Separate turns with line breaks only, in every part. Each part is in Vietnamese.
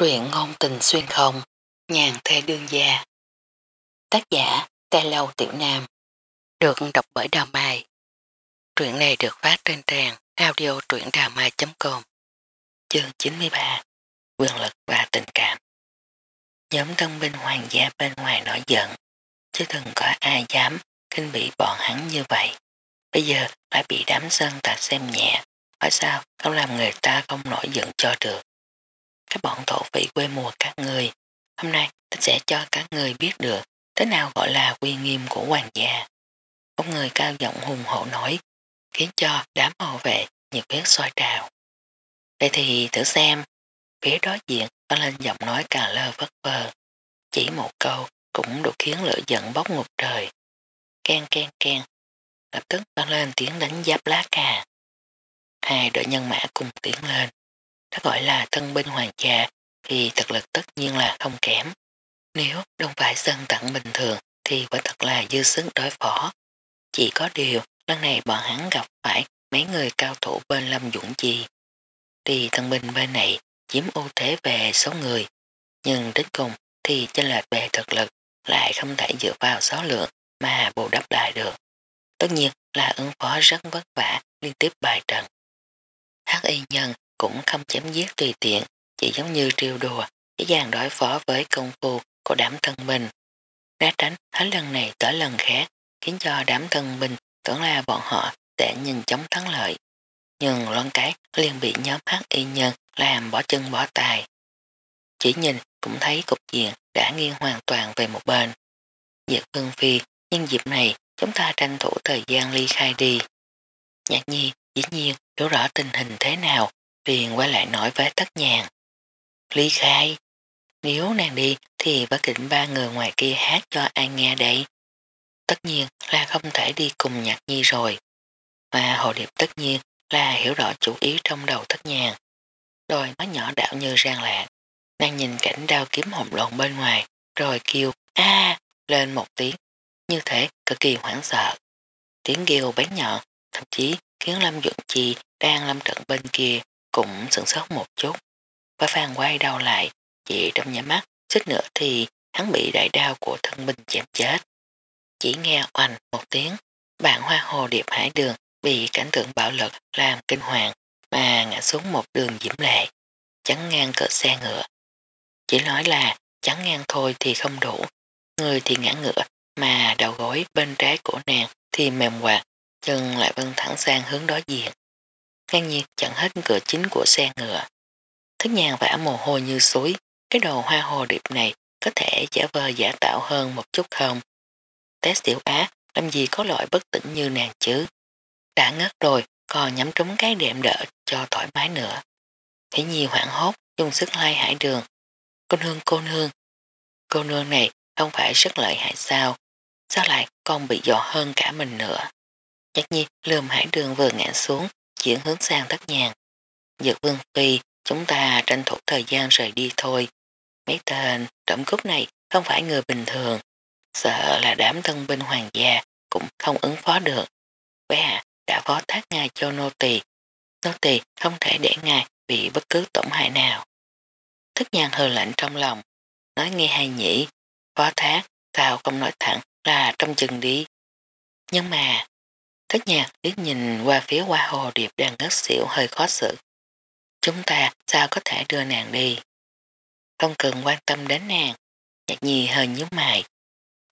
Truyện ngôn tình xuyên không, nhàn thê đương gia. Tác giả, Tê Lâu Tiểu Nam. Được đọc bởi Đào Mai. Truyện này được phát trên trang audio truyệnđàmai.com Chương 93 Quyền lực và tình cảm Nhóm tân binh hoàng gia bên ngoài nổi giận, chứ từng có ai dám kinh bị bọn hắn như vậy. Bây giờ phải bị đám dân tạc xem nhẹ, hỏi sao không làm người ta không nổi giận cho được các bọn thổ vị quê mùa các người. Hôm nay ta sẽ cho các người biết được thế nào gọi là quy nghiêm của hoàng gia. Một người cao giọng hùng hổ nói, khiến cho đám hộ vệ nhiệt huyết soi trào. Vậy thì thử xem, phía đối diện có lên giọng nói cà lơ vất vờ. Chỉ một câu cũng đủ khiến lửa giận bốc ngục trời. Ken ken ken, lập tức vang lên tiếng đánh giáp lá cà. Hai đội nhân mã cùng tiến lên, nó gọi là thân binh hoàng gia thì thực lực tất nhiên là không kém. Nếu không phải dân tặng bình thường thì quả thật là dư sức đối phó. Chỉ có điều lần này bọn hắn gặp phải mấy người cao thủ bên Lâm Dũng Chi. Thì thân binh bên này chiếm ưu thế về số người, nhưng đến cùng thì chênh lệch về thực lực lại không thể dựa vào số lượng mà bù đắp lại được. Tất nhiên là ứng phó rất vất vả liên tiếp bài trận. Hắc y nhân cũng không chém giết tùy tiện, chỉ giống như triêu đùa, dễ dàng đối phó với công phu của đám thân mình, Né tránh hết lần này tới lần khác, khiến cho đám thân mình tưởng là bọn họ sẽ nhìn chóng thắng lợi. Nhưng loan cái liền bị nhóm hắc y nhân làm bỏ chân bỏ tài. Chỉ nhìn cũng thấy cục diện đã nghiêng hoàn toàn về một bên. Diệp Vương Phi, nhân dịp này chúng ta tranh thủ thời gian ly khai đi. Nhạc nhi dĩ nhiên hiểu rõ tình hình thế nào liền quay lại nói với tất nhàn. Ly khai, nếu nàng đi thì bất kỉnh ba người ngoài kia hát cho ai nghe đây. Tất nhiên là không thể đi cùng nhạc nhi rồi. Mà hồ điệp tất nhiên là hiểu rõ chủ ý trong đầu tất nhàn. Đôi mắt nhỏ đảo như rang lạc. Nàng nhìn cảnh đao kiếm hồng lộn bên ngoài rồi kêu a lên một tiếng. Như thế cực kỳ hoảng sợ. Tiếng kêu bén nhọn thậm chí khiến Lâm Duẩn Chi đang lâm trận bên kia cũng sửng sốt một chút. Và phan quay đầu lại, chỉ trong nhà mắt, xích nữa thì hắn bị đại đao của thân binh chém chết. Chỉ nghe oanh một tiếng, bạn hoa hồ điệp hải đường bị cảnh tượng bạo lực làm kinh hoàng mà ngã xuống một đường diễm lệ, chắn ngang cỡ xe ngựa. Chỉ nói là chắn ngang thôi thì không đủ, người thì ngã ngựa mà đầu gối bên trái của nàng thì mềm quạt, chân lại vân thẳng sang hướng đối diện ngang nhiên chặn hết cửa chính của xe ngựa. Thức nhàn vả mồ hôi như suối, cái đồ hoa hồ điệp này có thể giả vờ giả tạo hơn một chút không? Test tiểu á, làm gì có loại bất tỉnh như nàng chứ? Đã ngất rồi, còn nhắm trúng cái đệm đỡ cho thoải mái nữa. Thế nhi hoảng hốt, dùng sức lai hải đường. Cô nương, cô nương. Cô nương này không phải rất lợi hại sao? Sao lại còn bị dọ hơn cả mình nữa? Chắc nhi lườm hải đường vừa ngã xuống, chuyển hướng sang thất nhàng. Dược vương phi, chúng ta tranh thủ thời gian rời đi thôi. Mấy tên trộm cướp này không phải người bình thường. Sợ là đám thân binh hoàng gia cũng không ứng phó được. Bé hạ đã phó thác ngài cho nô tỳ. Nô tỳ không thể để ngài bị bất cứ tổn hại nào. Thức nhàn hờ lạnh trong lòng. Nói nghe hay nhỉ. Phó thác, sao không nói thẳng là trong chừng đi. Nhưng mà, Thất nhạc liếc nhìn qua phía hoa hồ, điệp đang ngất xỉu, hơi khó xử. Chúng ta sao có thể đưa nàng đi? Không cần quan tâm đến nàng. Nhạc nhi hơi nhíu mày.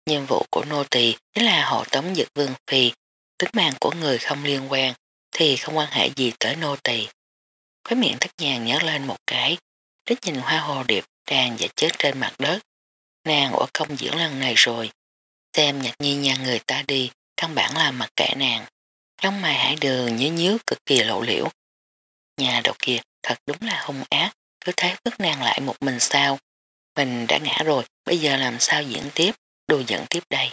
Nhiệm vụ của nô tỳ chính là hộ tống dực vương phi. Tính mạng của người không liên quan, thì không quan hệ gì tới nô tỳ. Khói miệng thất nhàng nhớ lên một cái. Đích nhìn hoa hồ, điệp đang giả chết trên mặt đất. Nàng ở công diễn lần này rồi. Xem nhạc nhi nhà người ta đi căn bản là mặt kẻ nàng. Lông mày hải đường nhớ nhớ cực kỳ lộ liễu. Nhà đầu kia thật đúng là hung ác, cứ thế vứt nàng lại một mình sao. Mình đã ngã rồi, bây giờ làm sao diễn tiếp, đồ dẫn tiếp đây.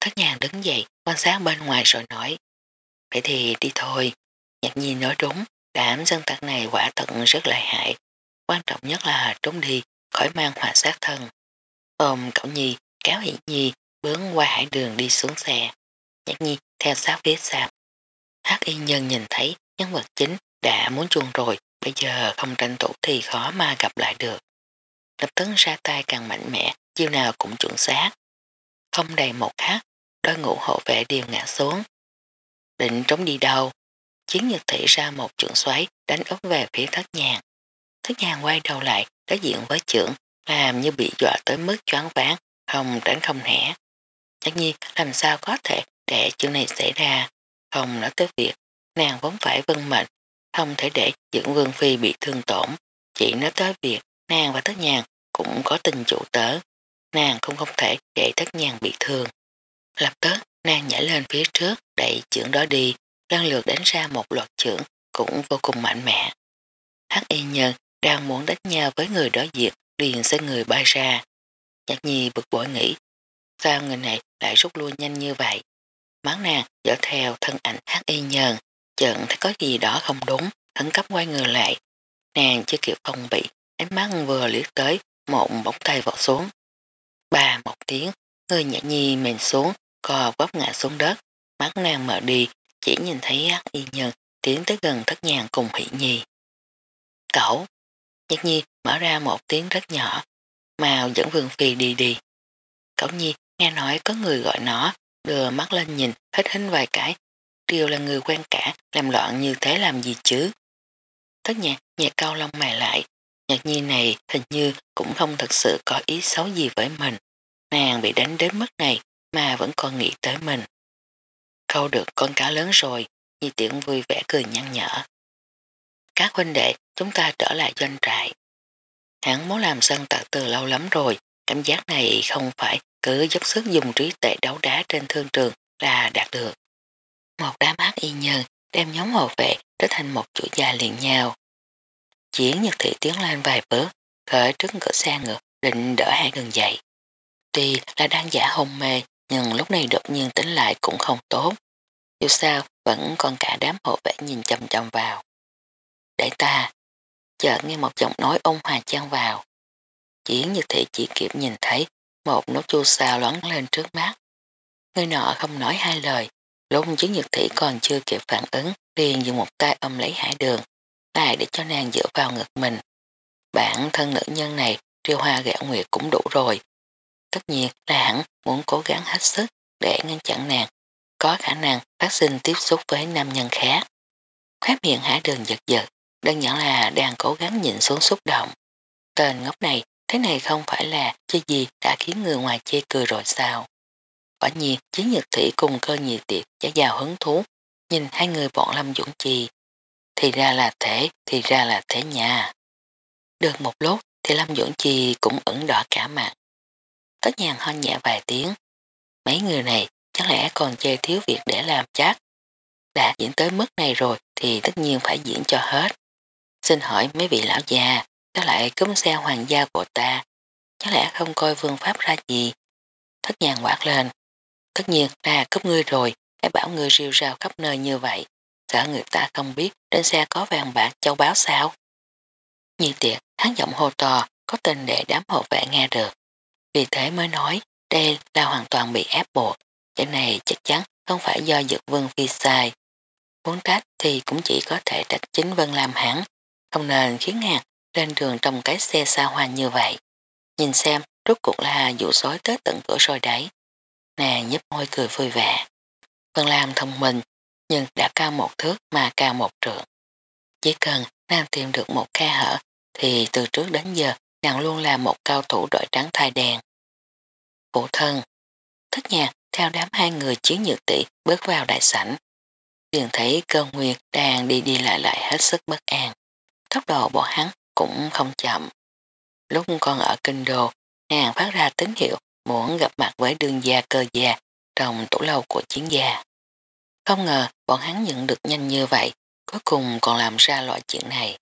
Thất nhàng đứng dậy, quan sát bên ngoài rồi nói. Vậy thì đi thôi. Nhạc nhi nói đúng, đám dân tặc này quả thật rất lợi hại. Quan trọng nhất là trốn đi, khỏi mang họa sát thân. Ôm cậu nhi, kéo hiển nhi, bướng qua hải đường đi xuống xe. Nhạc nhi theo sát phía sau. Hắc y nhân nhìn thấy nhân vật chính đã muốn chuông rồi, bây giờ không tranh thủ thì khó mà gặp lại được. lập tức ra tay càng mạnh mẽ, chiêu nào cũng chuẩn xác. Không đầy một khắc, đôi ngũ hộ vệ đều ngã xuống. Định trống đi đâu? Chiến nhật thị ra một trưởng xoáy đánh ốc về phía thất nhàng. Thất nhàng quay đầu lại, đối diện với trưởng, làm như bị dọa tới mức choáng ván, không tránh không hẻ. Nhất nhiên làm sao có thể để chuyện này xảy ra, không nói tới việc nàng vốn phải vân mệnh, không thể để dưỡng vương phi bị thương tổn, chỉ nói tới việc nàng và thất nhàng cũng có tình chủ tớ, nàng cũng không thể để thất nhàng bị thương. Lập tức, nàng nhảy lên phía trước, đẩy trưởng đó đi, lần lượt đánh ra một loạt trưởng cũng vô cùng mạnh mẽ. Hắc y nhân đang muốn đánh nhau với người đối diện liền sẽ người bay ra. Nhạc nhi bực bội nghĩ, sao người này lại rút lui nhanh như vậy? Bán nàng dở theo thân ảnh hát y nhờn, chợn thấy có gì đó không đúng, khẩn cấp quay người lại. Nàng chưa kịp phòng bị, ánh mắt vừa liếc tới, một bóng tay vọt xuống. Ba một tiếng, người nhã nhi mềm xuống, cò vấp ngã xuống đất, mắt nàng mở đi, chỉ nhìn thấy hát y nhờn tiến tới gần thất nhàng cùng hỷ nhi. Cậu, nhạc nhi mở ra một tiếng rất nhỏ, màu dẫn vương phi đi đi. Cậu nhi nghe nói có người gọi nó, đưa mắt lên nhìn, hết hính vài cái, đều là người quen cả, làm loạn như thế làm gì chứ. Tất nhạc nhạc cao lông mày lại, nhạc nhi này hình như cũng không thật sự có ý xấu gì với mình. Nàng bị đánh đến mức này mà vẫn còn nghĩ tới mình. Câu được con cá lớn rồi, nhi tiễn vui vẻ cười nhăn nhở. Các huynh đệ, chúng ta trở lại doanh trại. Hắn muốn làm sân tạc từ lâu lắm rồi, cảm giác này không phải cứ dốc sức dùng trí tệ đấu đá trên thương trường là đạt được. Một đám ác y nhân đem nhóm hộ vệ trở thành một chuỗi dài liền nhau. Chiến nhật thị tiến lên vài bước, khởi trước cửa xe ngược, định đỡ hai gần dậy. Tuy là đang giả hôn mê, nhưng lúc này đột nhiên tính lại cũng không tốt. Dù sao, vẫn còn cả đám hộ vệ nhìn chầm chầm vào. Để ta, chợt nghe một giọng nói ôn hòa chan vào. Chiến nhật thị chỉ kịp nhìn thấy một nốt chua sao loáng lên trước mắt. Người nọ không nói hai lời, lúc chiến nhật thị còn chưa kịp phản ứng, liền dùng một tay ôm lấy hải đường, lại để cho nàng dựa vào ngực mình. Bản thân nữ nhân này triêu hoa gạo nguyệt cũng đủ rồi. Tất nhiên là hẳn muốn cố gắng hết sức để ngăn chặn nàng, có khả năng phát sinh tiếp xúc với nam nhân khác. Khóe miệng hải đường giật giật, đơn giản là đang cố gắng nhìn xuống xúc động. Tên ngốc này, thế này không phải là chơi gì đã khiến người ngoài chê cười rồi sao. Quả nhiên, chiến nhật thủy cùng cơ nhị tiệc giá giàu hứng thú, nhìn hai người bọn Lâm Dũng Chi. Thì ra là thế, thì ra là thế nha. Được một lúc thì Lâm Dũng Chi cũng ẩn đỏ cả mặt. Tất nhàng ho nhẹ vài tiếng. Mấy người này chắc lẽ còn chê thiếu việc để làm chắc. Đã diễn tới mức này rồi thì tất nhiên phải diễn cho hết. Xin hỏi mấy vị lão già, có lại cúm xe hoàng gia của ta, chắc lẽ không coi vương pháp ra gì. Thất nhàng quát lên. Tất nhiên là cướp ngươi rồi, hãy bảo ngươi rêu rào khắp nơi như vậy. Sợ người ta không biết trên xe có vàng bạc châu báo sao. Nhi tiệc, hắn giọng hô to, có tình để đám hộ vệ nghe được. Vì thế mới nói, đây là hoàn toàn bị ép buộc. chuyện này chắc chắn không phải do dược vương phi sai. Muốn trách thì cũng chỉ có thể trách chính Vân làm hẳn, không nên khiến ngạc lên đường trong cái xe xa hoa như vậy. Nhìn xem, rốt cuộc là dụ sói tới tận cửa rồi đấy. Nàng nhấp môi cười vui vẻ. Vân Lam thông minh, nhưng đã cao một thước mà cao một trượng. Chỉ cần nàng tìm được một khe hở, thì từ trước đến giờ nàng luôn là một cao thủ đội trắng thai đèn. Phụ thân, thích nhạc theo đám hai người chiến nhược tỷ bước vào đại sảnh. Liền thấy cơ nguyệt đang đi đi lại lại hết sức bất an. Tốc độ bọn hắn cũng không chậm. Lúc còn ở kinh đô, nàng phát ra tín hiệu muốn gặp mặt với đương gia cơ gia trong tủ lâu của chiến gia. Không ngờ bọn hắn nhận được nhanh như vậy, cuối cùng còn làm ra loại chuyện này.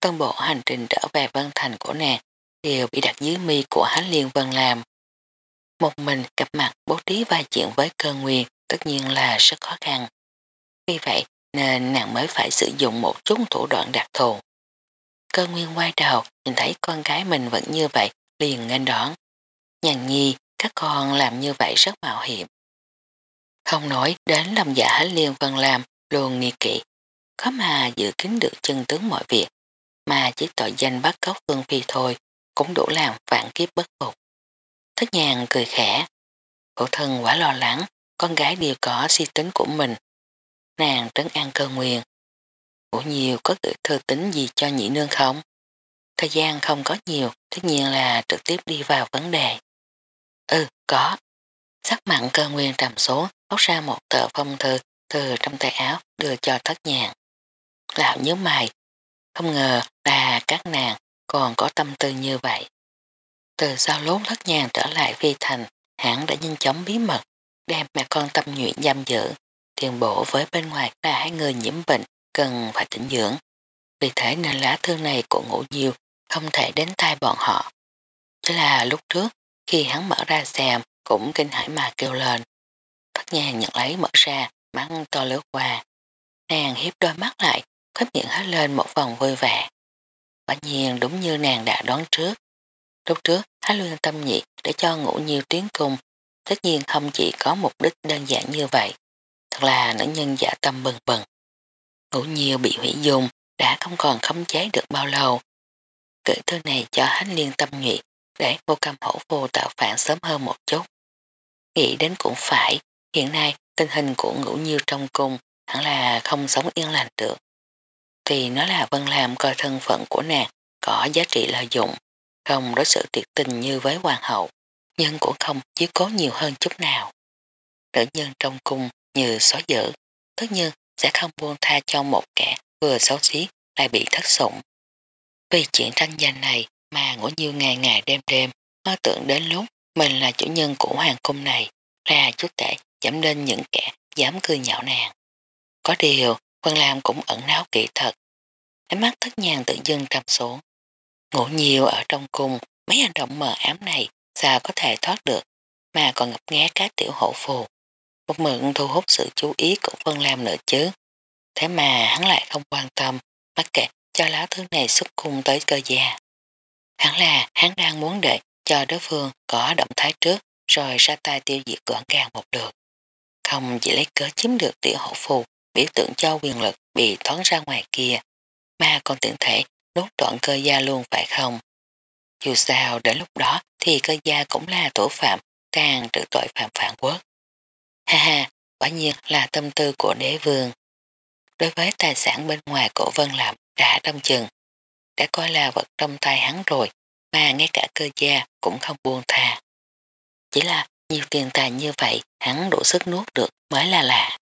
Toàn bộ hành trình trở về Vân Thành của nàng đều bị đặt dưới mi của Hán Liên Vân làm. Một mình gặp mặt bố trí vài chuyện với cơ nguyên tất nhiên là rất khó khăn. Vì vậy nên nàng mới phải sử dụng một chút thủ đoạn đặc thù. Cơ nguyên quay đầu nhìn thấy con gái mình vẫn như vậy liền nghênh đón. Nhàn nhi các con làm như vậy rất mạo hiểm. Không nói đến lòng giả liên vân làm luôn nghi kỵ. Có mà giữ kín được chân tướng mọi việc mà chỉ tội danh bắt cóc Vương Phi thôi cũng đủ làm vạn kiếp bất phục. Thất nhàng cười khẽ, phụ thân quá lo lắng, con gái đều có si tính của mình. Nàng trấn an cơ nguyên. Ủa nhiều có gửi thư tính gì cho nhị nương không? Thời gian không có nhiều, tất nhiên là trực tiếp đi vào vấn đề. Ừ, có. Sắc mặn cơ nguyên trầm số, bóc ra một tờ phong thư từ trong tay áo đưa cho thất nhàng. Lão nhớ mày, không ngờ là các nàng còn có tâm tư như vậy. Từ sau lốt thất nhàng trở lại phi thành, hãng đã nhanh chóng bí mật, đem mẹ con tâm nguyện giam giữ, tiền bổ với bên ngoài là hai người nhiễm bệnh cần phải tỉnh dưỡng. Vì thế nên lá thư này của ngũ diêu không thể đến tay bọn họ. Chỉ là lúc trước, khi hắn mở ra xem, cũng kinh hãi mà kêu lên. Thất nhàng nhận lấy mở ra, mắt to lướt qua. Nàng hiếp đôi mắt lại, khóp miệng hết lên một vòng vui vẻ. Quả nhiên đúng như nàng đã đoán trước. Lúc trước, hắn luôn tâm nhị để cho ngủ nhiều tiếng cung, tất nhiên không chỉ có mục đích đơn giản như vậy. Thật là nữ nhân giả tâm bừng bừng. Ngủ nhiều bị hủy dùng, đã không còn khống chế được bao lâu. Cử thư này cho hắn liên tâm nhị để vô cầm hổ vô tạo phản sớm hơn một chút. Nghĩ đến cũng phải, hiện nay tình hình của ngũ nhiêu trong cung hẳn là không sống yên lành được. Thì nó là Vân làm coi thân phận của nàng có giá trị lợi dụng, không đối xử tuyệt tình như với hoàng hậu, nhưng cũng không chiếu cố nhiều hơn chút nào. Nữ nhân trong cung như xóa dữ, tất nhiên sẽ không buông tha cho một kẻ vừa xấu xí lại bị thất sủng. Vì chuyện tranh giành này mà ngủ nhiều ngày ngày đêm đêm mơ tưởng đến lúc mình là chủ nhân của hoàng cung này là chút tệ giảm lên những kẻ dám cười nhạo nàng. Có điều, Vân Lam cũng ẩn náu kỹ thật. Ánh mắt thất nhàng tự dưng trầm xuống. Ngủ nhiều ở trong cung, mấy hành động mờ ám này sao có thể thoát được, mà còn ngập nghé các tiểu hộ phù. Một mượn thu hút sự chú ý của Vân Lam nữa chứ. Thế mà hắn lại không quan tâm, mắc kệ cho lá thứ này xuất cung tới cơ gia. Hắn là hắn đang muốn đợi cho đối phương có động thái trước rồi ra tay tiêu diệt gọn gàng một lượt. Không chỉ lấy cớ chiếm được tiểu hộ phù biểu tượng cho quyền lực bị thoát ra ngoài kia, mà còn tiện thể đốt đoạn cơ gia luôn phải không? Dù sao đến lúc đó thì cơ gia cũng là thủ phạm càng trữ tội phạm phản quốc. Ha ha, quả nhiên là tâm tư của đế vương. Đối với tài sản bên ngoài của Vân Lạp đã đông chừng, đã coi là vật trong tay hắn rồi, mà ngay cả cơ gia cũng không buông thà. Chỉ là nhiều tiền tài như vậy hắn đủ sức nuốt được mới là lạ.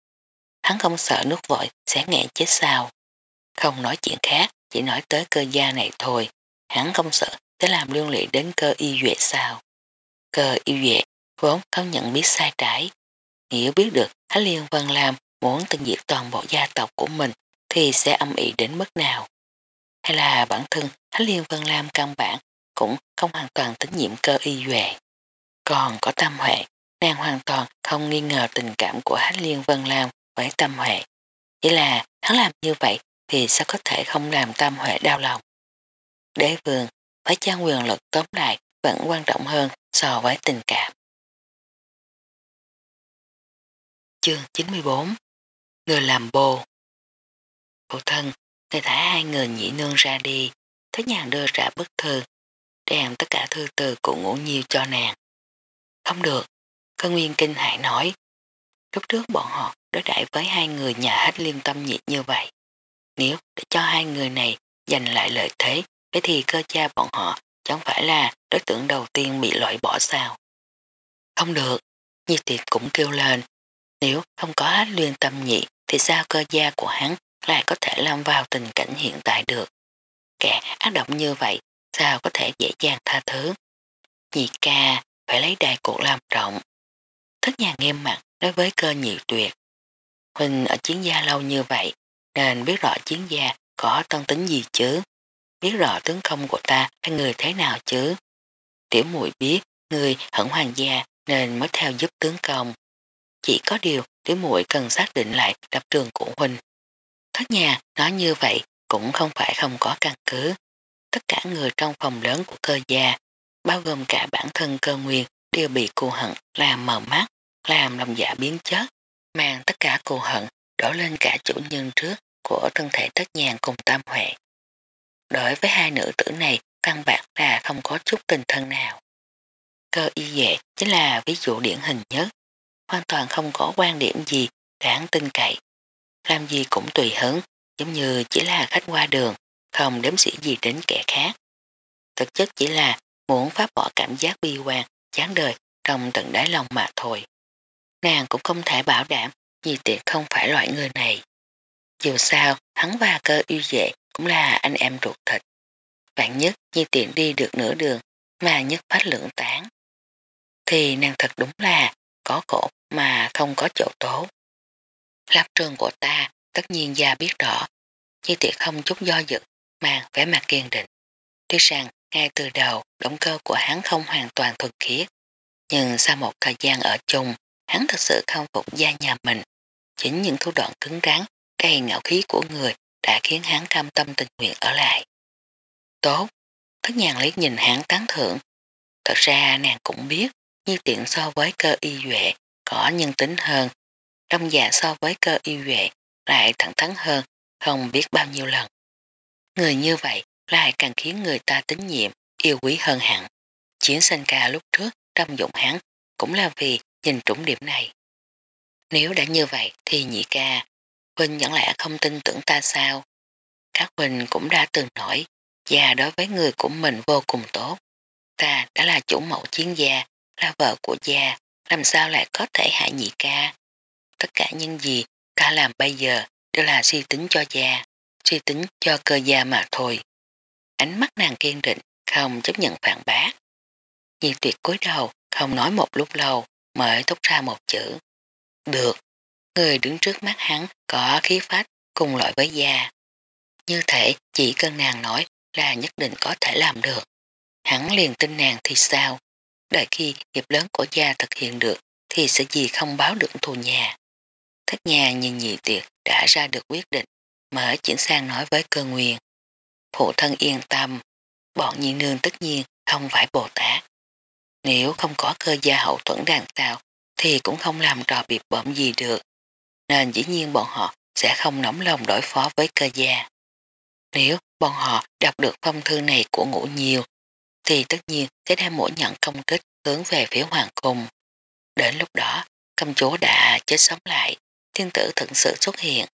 Hắn không sợ nuốt vội sẽ nghẹn chết sao. Không nói chuyện khác, chỉ nói tới cơ gia này thôi. Hắn không sợ sẽ làm liên lụy đến cơ y duệ sao. Cơ y duệ vốn không nhận biết sai trái nếu biết được thái Liên Vân Lam muốn tinh diệt toàn bộ gia tộc của mình thì sẽ âm ỉ đến mức nào. Hay là bản thân thái Liên Vân Lam căn bản cũng không hoàn toàn tín nhiệm cơ y duệ. Còn có tâm huệ, nàng hoàn toàn không nghi ngờ tình cảm của thái Liên Vân Lam với tâm huệ. Chỉ là hắn làm như vậy thì sao có thể không làm tâm huệ đau lòng. Đế vương phải trang quyền lực tóm lại vẫn quan trọng hơn so với tình cảm. Chương 94 Người làm bồ Phụ thân, người thả hai người nhị nương ra đi, thế nhàng đưa ra bức thư, đem tất cả thư từ của ngũ nhiêu cho nàng. Không được, cơ nguyên kinh hại nói. Lúc trước bọn họ đối đãi với hai người nhà hết liên tâm nhiệt như vậy. Nếu để cho hai người này giành lại lợi thế, thế thì cơ cha bọn họ chẳng phải là đối tượng đầu tiên bị loại bỏ sao. Không được, nhị Tiệt cũng kêu lên. Nếu không có hết liên tâm nhị, thì sao cơ gia của hắn lại có thể lâm vào tình cảnh hiện tại được. Kẻ ác động như vậy, sao có thể dễ dàng tha thứ. Nhị ca phải lấy đại cuộc làm trọng. Thất nhà nghiêm mặt đối với cơ nhị tuyệt. Huynh ở chiến gia lâu như vậy, nên biết rõ chiến gia có tân tính gì chứ. Biết rõ tướng công của ta là người thế nào chứ. Tiểu muội biết người hận hoàng gia nên mới theo giúp tướng công. Chỉ có điều tiểu muội cần xác định lại lập trường của Huynh. Thất nhà nói như vậy cũng không phải không có căn cứ. Tất cả người trong phòng lớn của cơ gia, bao gồm cả bản thân cơ nguyên, đều bị cô hận làm mờ mắt, làm lòng dạ biến chất, mang tất cả cô hận đổ lên cả chủ nhân trước của thân thể tất nhàn cùng tam huệ. Đối với hai nữ tử này, căn bản là không có chút tình thân nào. Cơ y dệ chính là ví dụ điển hình nhất, hoàn toàn không có quan điểm gì đáng tin cậy. Làm gì cũng tùy hứng, giống như chỉ là khách qua đường, không đếm sĩ gì đến kẻ khác. Thực chất chỉ là muốn phá bỏ cảm giác bi quan, chán đời trong tận đáy lòng mà thôi. Nàng cũng không thể bảo đảm Di tiện không phải loại người này. Dù sao, hắn và cơ yêu dệ cũng là anh em ruột thịt. Vạn nhất Di tiện đi được nửa đường mà nhất phát lượng tán. Thì nàng thật đúng là có cổ mà không có chỗ tốt. Lập trường của ta tất nhiên gia biết rõ. chi tiện không chút do dự mà vẻ mặt kiên định. Tuy rằng ngay từ đầu động cơ của hắn không hoàn toàn thuần khiết. Nhưng sau một thời gian ở chung, hắn thật sự không phục gia nhà mình. Chính những thủ đoạn cứng rắn, cây ngạo khí của người đã khiến hắn cam tâm tình nguyện ở lại. Tốt, thất nhàn liếc nhìn hắn tán thưởng. Thật ra nàng cũng biết, như tiện so với cơ y duệ có nhân tính hơn, đông già so với cơ y vệ lại thẳng thắn hơn, không biết bao nhiêu lần. Người như vậy lại càng khiến người ta tín nhiệm, yêu quý hơn hẳn. Chiến sinh ca lúc trước trong dụng hắn cũng là vì nhìn trúng điểm này. Nếu đã như vậy thì nhị ca, Huynh vẫn lẽ không tin tưởng ta sao? Các Huynh cũng đã từng nổi, già đối với người của mình vô cùng tốt. Ta đã là chủ mẫu chiến gia, là vợ của gia, làm sao lại có thể hại nhị ca? Tất cả những gì ta làm bây giờ đều là suy tính cho gia, suy tính cho cơ gia mà thôi. Ánh mắt nàng kiên định, không chấp nhận phản bác. Nhi tuyệt cúi đầu, không nói một lúc lâu, mới thúc ra một chữ. Được, người đứng trước mắt hắn có khí phách cùng loại với gia. Như thể chỉ cần nàng nói là nhất định có thể làm được. Hắn liền tin nàng thì sao? Đợi khi nghiệp lớn của gia thực hiện được thì sẽ gì không báo được thù nhà. Thất nhà nhìn nhị tiệc đã ra được quyết định mở chuyển sang nói với cơ nguyên. Phụ thân yên tâm, bọn nhị nương tất nhiên không phải Bồ Tát. Nếu không có cơ gia hậu thuẫn đàn tạo thì cũng không làm trò biệt bẩm gì được. Nên dĩ nhiên bọn họ sẽ không nóng lòng đối phó với cơ gia. Nếu bọn họ đọc được phong thư này của ngũ nhiều thì tất nhiên sẽ đem mỗi nhận công kích hướng về phía hoàng cung. Đến lúc đó, công chúa đã chết sống lại, thiên tử thật sự xuất hiện.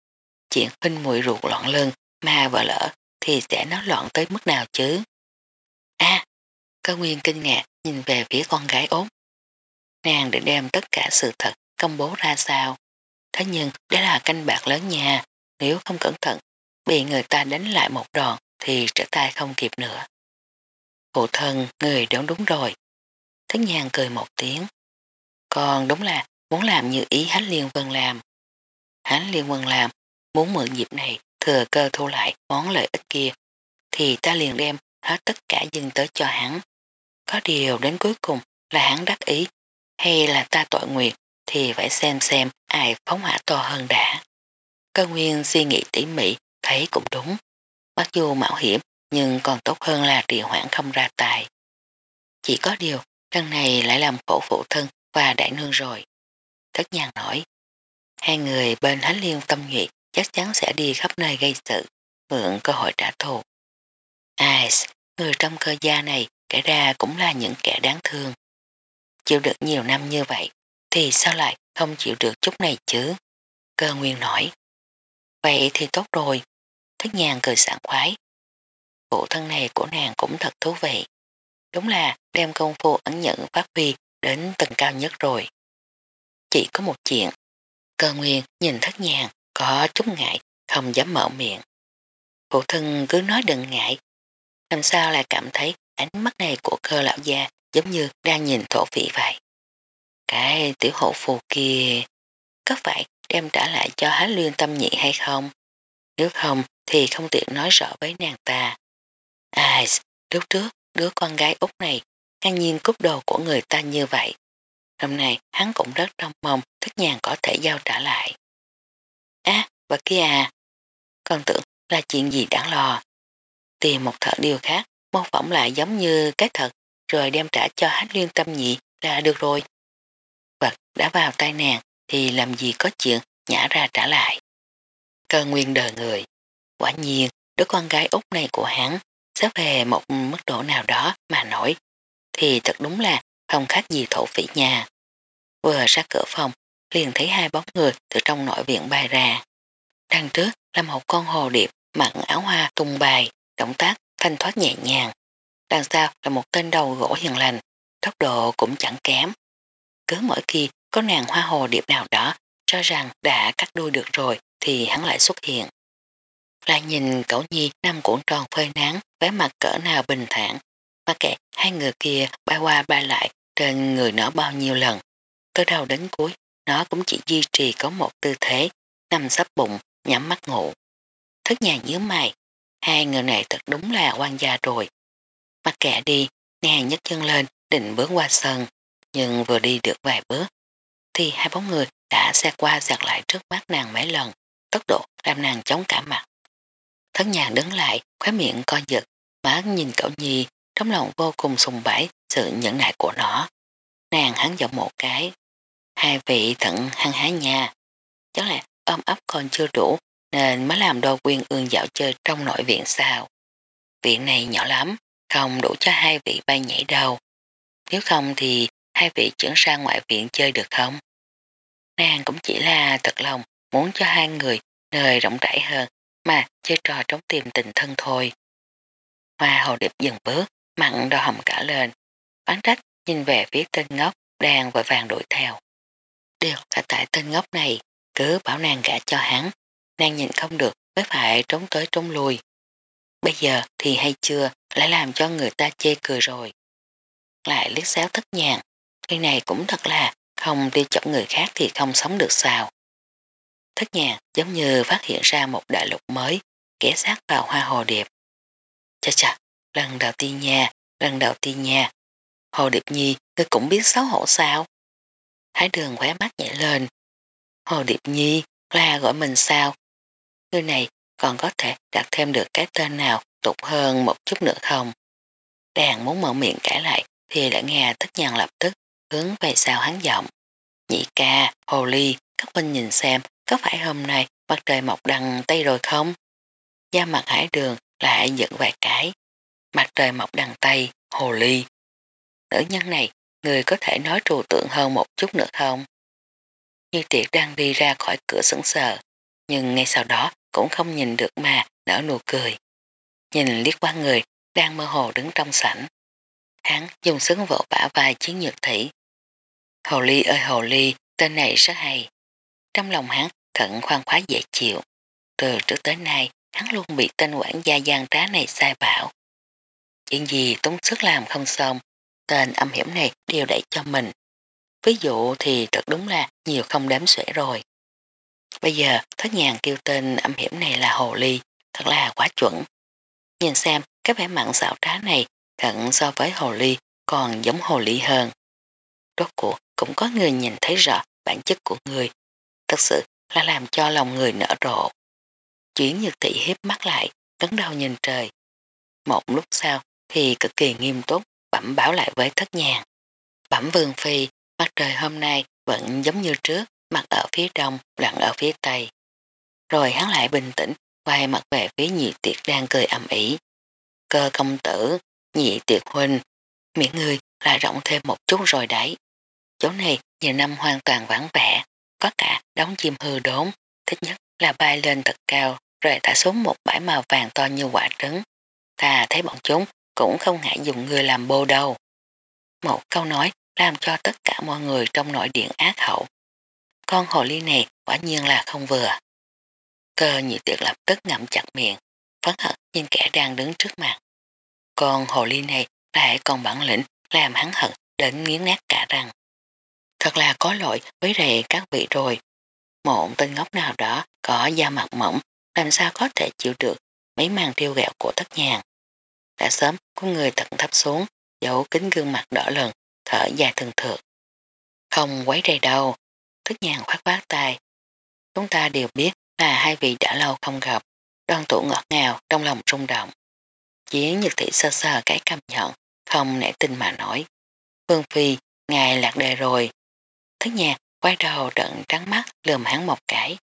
Chuyện huynh mùi ruột loạn lưng mà vợ lỡ thì sẽ nói loạn tới mức nào chứ? a cơ nguyên kinh ngạc nhìn về phía con gái ốm. Nàng định đem tất cả sự thật công bố ra sao. Thế nhưng đó là canh bạc lớn nha, nếu không cẩn thận, bị người ta đánh lại một đòn thì trở tay không kịp nữa. Phụ thân, người đúng đúng rồi. Thất nhàng cười một tiếng. Còn đúng là muốn làm như ý Hánh Liên Vân làm. Hánh Liên Vân làm, muốn mượn dịp này thừa cơ thu lại món lợi ích kia, thì ta liền đem hết tất cả dừng tới cho hắn. Có điều đến cuối cùng là hắn đắc ý, hay là ta tội nguyệt thì phải xem xem ai phóng hỏa to hơn đã. Cơ nguyên suy nghĩ tỉ mỉ, thấy cũng đúng. Mặc dù mạo hiểm, nhưng còn tốt hơn là trì hoãn không ra tài. Chỉ có điều, lần này lại làm khổ phụ thân và đại nương rồi. Thất nhàng nói, hai người bên hánh liên tâm nguyện chắc chắn sẽ đi khắp nơi gây sự, mượn cơ hội trả thù. Ai, người trong cơ gia này kể ra cũng là những kẻ đáng thương. Chịu được nhiều năm như vậy, thì sao lại không chịu được chút này chứ? Cơ nguyên nói Vậy thì tốt rồi. Thất nhàng cười sảng khoái. Bộ thân này của nàng cũng thật thú vị. Đúng là đem công phu ẩn nhận phát huy đến tầng cao nhất rồi. Chỉ có một chuyện. Cơ nguyên nhìn thất nhàng, có chút ngại, không dám mở miệng. Phụ thân cứ nói đừng ngại. Làm sao lại cảm thấy ánh mắt này của cơ lão gia giống như đang nhìn thổ phỉ vậy. Cái tiểu hộ phù kia có phải đem trả lại cho há lương tâm nhị hay không? Nếu không thì không tiện nói rõ với nàng ta. À, lúc trước đứa con gái út này ngang nhiên cúp đồ của người ta như vậy. Hôm nay hắn cũng rất trong mong thích nhàn có thể giao trả lại. À, và kia à, con tưởng là chuyện gì đáng lo. Tìm một thợ điều khác, mô phỏng lại giống như cái thật, rồi đem trả cho hát liên tâm nhị là được rồi. Vật đã vào tay nàng thì làm gì có chuyện nhả ra trả lại. Cơ nguyên đời người. Quả nhiên, đứa con gái út này của hắn xét về một mức độ nào đó mà nổi, thì thật đúng là không khác gì thổ phỉ nhà. Vừa ra cửa phòng, liền thấy hai bóng người từ trong nội viện bay ra. Đằng trước là một con hồ điệp mặc áo hoa tung bài, động tác thanh thoát nhẹ nhàng. Đằng sau là một tên đầu gỗ hiền lành, tốc độ cũng chẳng kém. Cứ mỗi khi có nàng hoa hồ điệp nào đó cho rằng đã cắt đuôi được rồi thì hắn lại xuất hiện. Lại nhìn cậu nhi năm cuộn tròn phơi nắng với mặt cỡ nào bình thản mà kệ, hai người kia bay qua bay lại, trên người nó bao nhiêu lần. từ đầu đến cuối, nó cũng chỉ duy trì có một tư thế, nằm sắp bụng, nhắm mắt ngủ. Thất nhà nhớ mày, hai người này thật đúng là quan gia rồi. Mặc kệ đi nàng nhấc chân lên, định bước qua sân, nhưng vừa đi được vài bước, thì hai bóng người đã xe qua giặt lại trước mắt nàng mấy lần, tốc độ làm nàng chống cả mặt. Thất nhàng đứng lại, khóe miệng co giật, má nhìn cậu nhi, trong lòng vô cùng sùng bãi sự nhẫn nại của nó. Nàng hắn giọng một cái. Hai vị thận hăng hái nha. Chắc là ôm ấp còn chưa đủ nên mới làm đô quyên ương dạo chơi trong nội viện sao. Viện này nhỏ lắm, không đủ cho hai vị bay nhảy đâu. Nếu không thì hai vị chuyển sang ngoại viện chơi được không? Nàng cũng chỉ là thật lòng muốn cho hai người nơi rộng rãi hơn mà chơi trò trống tìm tình thân thôi. Hoa hồ điệp dừng bước, mặn đỏ hồng cả lên, bán trách nhìn về phía tên ngốc đang vội vàng đuổi theo. Đều là tại tên ngốc này, cứ bảo nàng gã cho hắn, nàng nhìn không được mới phải trốn tới trốn lui. Bây giờ thì hay chưa lại làm cho người ta chê cười rồi. Lại liếc xéo thất nhàng, Cái này cũng thật là không đi chọn người khác thì không sống được sao. Thất nhàng giống như phát hiện ra một đại lục mới, kẻ sát vào hoa hồ điệp. Chà chà, lần đầu tiên nha, lần đầu tiên nha. Hồ điệp nhi, ngươi cũng biết xấu hổ sao? Thái đường khóe mắt nhảy lên. Hồ điệp nhi, là gọi mình sao? Người này còn có thể đặt thêm được cái tên nào tục hơn một chút nữa không? Đàn muốn mở miệng cãi lại thì đã nghe thất nhàng lập tức hướng về sau hắn giọng. Nhị ca, hồ ly, các huynh nhìn xem có phải hôm nay mặt trời mọc đằng Tây rồi không? Da mặt hải đường lại dựng vài cái. Mặt trời mọc đằng Tây, hồ ly. Nữ nhân này, người có thể nói trù tượng hơn một chút nữa không? Như tiệc đang đi ra khỏi cửa sững sờ, nhưng ngay sau đó cũng không nhìn được mà nở nụ cười. Nhìn liếc qua người đang mơ hồ đứng trong sảnh. Hắn dùng sướng vỗ bả vai chiến nhược thủy. Hồ ly ơi hồ ly, tên này rất hay. Trong lòng hắn thận khoan khoái dễ chịu. Từ trước tới nay, hắn luôn bị tên quản gia gian trá này sai bảo. Chuyện gì tốn sức làm không xong, tên âm hiểm này đều đẩy cho mình. Ví dụ thì thật đúng là nhiều không đếm xuể rồi. Bây giờ thất nhàn kêu tên âm hiểm này là hồ ly, thật là quá chuẩn. Nhìn xem cái vẻ mặn xạo trá này thận so với hồ ly còn giống hồ ly hơn. Rốt cuộc cũng có người nhìn thấy rõ bản chất của người. Thật sự là làm cho lòng người nở rộ. Chuyến nhược thị hiếp mắt lại, cấn đau nhìn trời. Một lúc sau thì cực kỳ nghiêm túc, bẩm báo lại với thất nhàng. Bẩm vương phi, mặt trời hôm nay vẫn giống như trước, mặt ở phía đông, lặn ở phía tây. Rồi hắn lại bình tĩnh, quay mặt về phía nhị tiệc đang cười ầm ĩ. Cơ công tử, nhị tiệc huynh, miệng người lại rộng thêm một chút rồi đấy. Chỗ này nhiều năm hoàn toàn vắng vẻ, có cả đóng chim hư đốn, thích nhất là bay lên thật cao rồi thả xuống một bãi màu vàng to như quả trứng. Ta thấy bọn chúng cũng không ngại dùng người làm bô đâu. Một câu nói làm cho tất cả mọi người trong nội điện ác hậu. Con hồ ly này quả nhiên là không vừa. Cơ nhị tiệt lập tức ngậm chặt miệng, phấn hận nhìn kẻ đang đứng trước mặt. Con hồ ly này lại còn bản lĩnh làm hắn hận đến nghiến nát cả răng. Thật là có lỗi với rề các vị rồi. Một tên ngốc nào đó có da mặt mỏng làm sao có thể chịu được mấy màn tiêu gạo của thất nhàng. Đã sớm có người tận thấp xuống, giấu kính gương mặt đỏ lần, thở dài thường thượt. Không quấy rầy đâu, thất nhàng khoát bát tay. Chúng ta đều biết là hai vị đã lâu không gặp, đoan tủ ngọt ngào trong lòng rung động. Chiến nhật thị sơ sơ cái cầm nhận, không nể tình mà nói. Phương Phi, ngài lạc đề rồi. Thứ nhạc quay đầu trận trắng mắt lườm hắn một cái.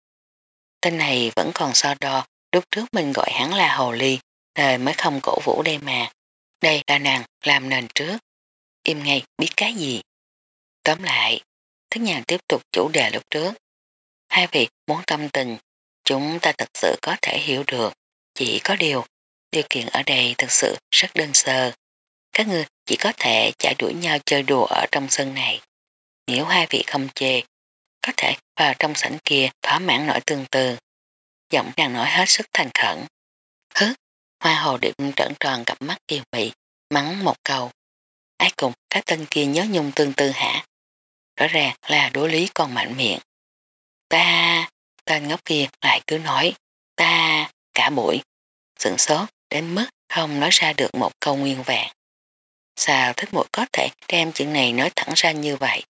Tên này vẫn còn so đo, lúc trước mình gọi hắn là Hồ Ly, đời mới không cổ vũ đây mà. Đây là nàng làm nền trước. Im ngay biết cái gì. Tóm lại, Thứ nhàn tiếp tục chủ đề lúc trước. Hai vị muốn tâm tình, chúng ta thật sự có thể hiểu được. Chỉ có điều, điều kiện ở đây thật sự rất đơn sơ. Các người chỉ có thể chạy đuổi nhau chơi đùa ở trong sân này. Nếu hai vị không chê, có thể vào trong sảnh kia thỏa mãn nỗi tương tư. Giọng nàng nói hết sức thành khẩn. Hứ, hoa hồ điệp trởn tròn cặp mắt kiều mị, mắng một câu. Ai cùng các tên kia nhớ nhung tương tư hả? Rõ ràng là đối lý còn mạnh miệng. Ta, tên ngốc kia lại cứ nói, ta, cả buổi, sửng sốt đến mức không nói ra được một câu nguyên vẹn. Sao thích mũi có thể đem chuyện này nói thẳng ra như vậy?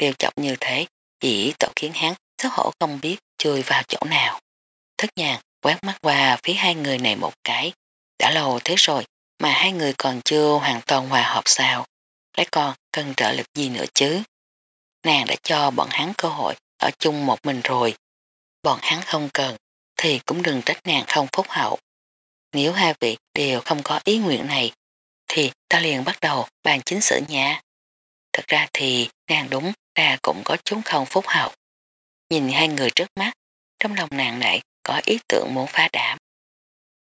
Trêu chọc như thế, chỉ tội khiến hắn xấu hổ không biết chui vào chỗ nào. Thất nhàn quát mắt qua phía hai người này một cái. Đã lâu thế rồi mà hai người còn chưa hoàn toàn hòa hợp sao. Lấy con cần trợ lực gì nữa chứ. Nàng đã cho bọn hắn cơ hội ở chung một mình rồi. Bọn hắn không cần thì cũng đừng trách nàng không phúc hậu. Nếu hai vị đều không có ý nguyện này thì ta liền bắt đầu bàn chính sự nha. Thật ra thì nàng đúng ta cũng có chúng không phúc hậu. Nhìn hai người trước mắt, trong lòng nàng này có ý tưởng muốn phá đảm.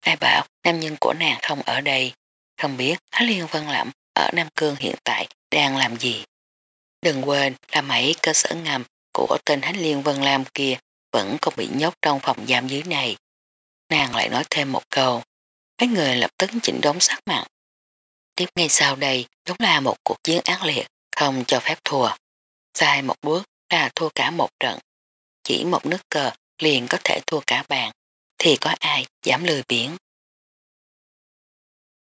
Ai bảo nam nhân của nàng không ở đây, không biết Há Liên Vân Lẩm ở Nam Cương hiện tại đang làm gì. Đừng quên là mấy cơ sở ngầm của tên Hánh Liên Vân Lam kia vẫn còn bị nhốt trong phòng giam dưới này. Nàng lại nói thêm một câu. Mấy người lập tức chỉnh đốn sắc mặt. Tiếp ngay sau đây đúng là một cuộc chiến ác liệt, không cho phép thua. Sai một bước là thua cả một trận. Chỉ một nước cờ liền có thể thua cả bàn, thì có ai dám lười biển.